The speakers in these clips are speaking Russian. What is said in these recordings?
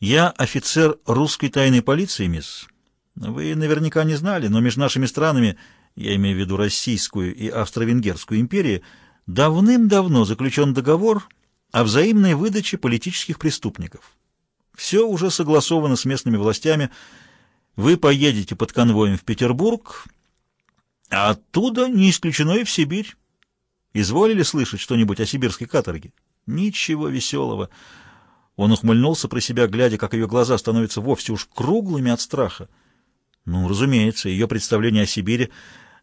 Я офицер русской тайной полиции, мисс. Вы наверняка не знали, но между нашими странами, я имею в виду Российскую и Австро-Венгерскую империи, давным-давно заключен договор о взаимной выдаче политических преступников. Все уже согласовано с местными властями. Вы поедете под конвоем в Петербург, а оттуда не исключено и в Сибирь. Изволили слышать что-нибудь о сибирской каторге? Ничего веселого. Он ухмыльнулся про себя, глядя, как ее глаза становятся вовсе уж круглыми от страха. Ну, разумеется, ее представления о Сибири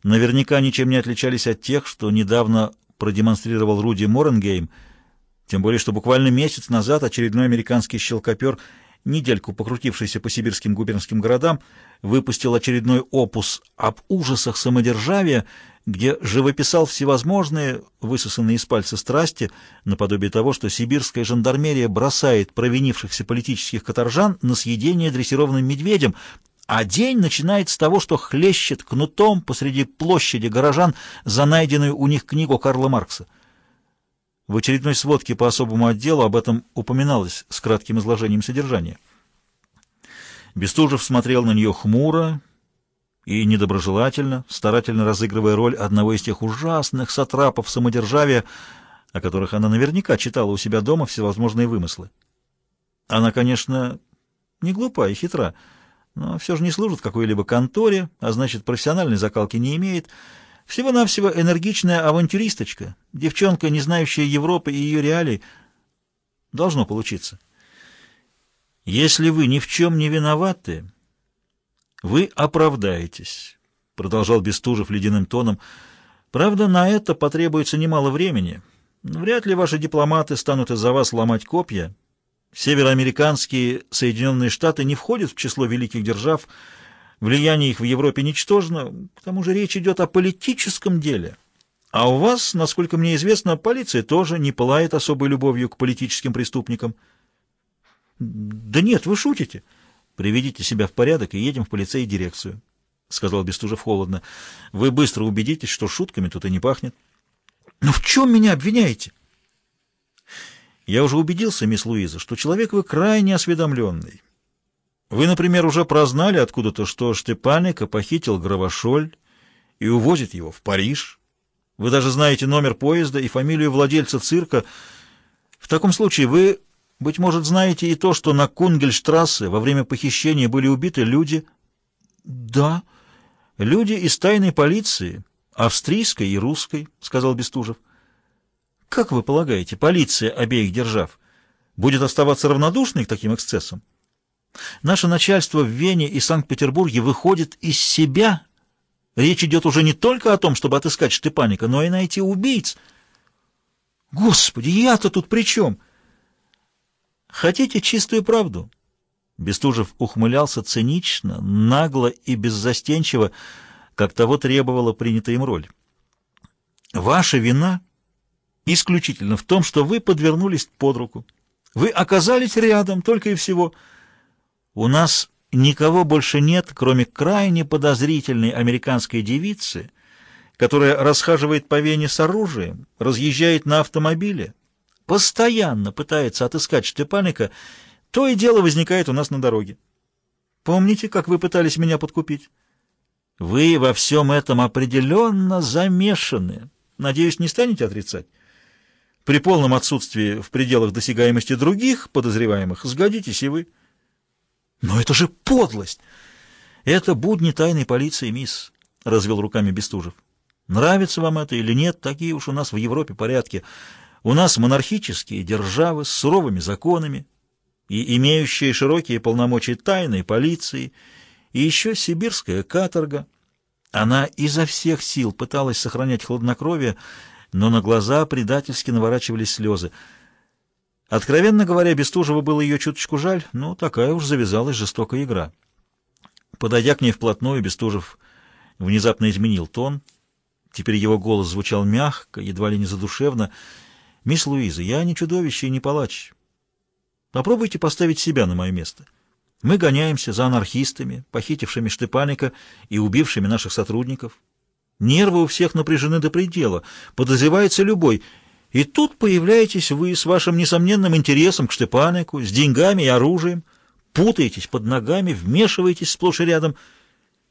наверняка ничем не отличались от тех, что недавно продемонстрировал Руди Моренгейм, тем более, что буквально месяц назад очередной американский щелкопер, недельку покрутившийся по сибирским губернским городам, выпустил очередной опус об ужасах самодержавия, где живописал всевозможные, высосанные из пальца страсти, наподобие того, что сибирская жандармерия бросает провинившихся политических каторжан на съедение дрессированным медведем, а день начинает с того, что хлещет кнутом посреди площади горожан за найденную у них книгу Карла Маркса. В очередной сводке по особому отделу об этом упоминалось с кратким изложением содержания. Бестужев смотрел на нее хмуро и недоброжелательно, старательно разыгрывая роль одного из тех ужасных сатрапов самодержавия, о которых она наверняка читала у себя дома всевозможные вымыслы. Она, конечно, не глупа и хитра, но все же не служит какой-либо конторе, а значит, профессиональной закалки не имеет. Всего-навсего энергичная авантюристочка, девчонка, не знающая Европы и ее реалий. Должно получиться. Если вы ни в чем не виноваты, вы оправдаетесь, — продолжал Бестужев ледяным тоном. Правда, на это потребуется немало времени. Вряд ли ваши дипломаты станут из-за вас ломать копья, Североамериканские Соединенные Штаты не входят в число великих держав, влияние их в Европе ничтожно, к тому же речь идет о политическом деле. А у вас, насколько мне известно, полиция тоже не пылает особой любовью к политическим преступникам. Да нет, вы шутите. Приведите себя в порядок и едем в полицей дирекцию, — сказал Бестужев холодно. Вы быстро убедитесь, что шутками тут и не пахнет. Но в чем меня обвиняете? Я уже убедился, мисс Луиза, что человек вы крайне осведомленный. Вы, например, уже прознали откуда-то, что Штепаника похитил Гравошоль и увозит его в Париж. Вы даже знаете номер поезда и фамилию владельца цирка. В таком случае вы, быть может, знаете и то, что на Кунгельштрассе во время похищения были убиты люди... Да, люди из тайной полиции, австрийской и русской, — сказал Бестужев. Как вы полагаете, полиция обеих держав будет оставаться равнодушной к таким эксцессам? Наше начальство в Вене и Санкт-Петербурге выходит из себя. Речь идет уже не только о том, чтобы отыскать Штепаника, но и найти убийц. Господи, я-то тут при чем? Хотите чистую правду? Бестужев ухмылялся цинично, нагло и беззастенчиво, как того требовала принятая им роль. Ваша вина исключительно в том, что вы подвернулись под руку. Вы оказались рядом, только и всего. У нас никого больше нет, кроме крайне подозрительной американской девицы, которая расхаживает по Вене с оружием, разъезжает на автомобиле, постоянно пытается отыскать Штепаника, то и дело возникает у нас на дороге. Помните, как вы пытались меня подкупить? Вы во всем этом определенно замешаны. Надеюсь, не станете отрицать? При полном отсутствии в пределах досягаемости других подозреваемых сгодитесь и вы. Но это же подлость! Это будни тайной полиции, мисс, — развел руками Бестужев. Нравится вам это или нет, такие уж у нас в Европе порядки. У нас монархические державы с суровыми законами и имеющие широкие полномочия тайной полиции, и еще сибирская каторга. Она изо всех сил пыталась сохранять хладнокровие, но на глаза предательски наворачивались слезы. Откровенно говоря, Бестужева было ее чуточку жаль, но такая уж завязалась жестокая игра. Подойдя к ней вплотную, Бестужев внезапно изменил тон. Теперь его голос звучал мягко, едва ли не задушевно. «Мисс Луиза, я не чудовище и не палач. Попробуйте поставить себя на мое место. Мы гоняемся за анархистами, похитившими Штепаника и убившими наших сотрудников. Нервы у всех напряжены до предела, подозревается любой. И тут появляетесь вы с вашим несомненным интересом к Штепанику, с деньгами и оружием. путаетесь под ногами, вмешиваетесь сплошь и рядом —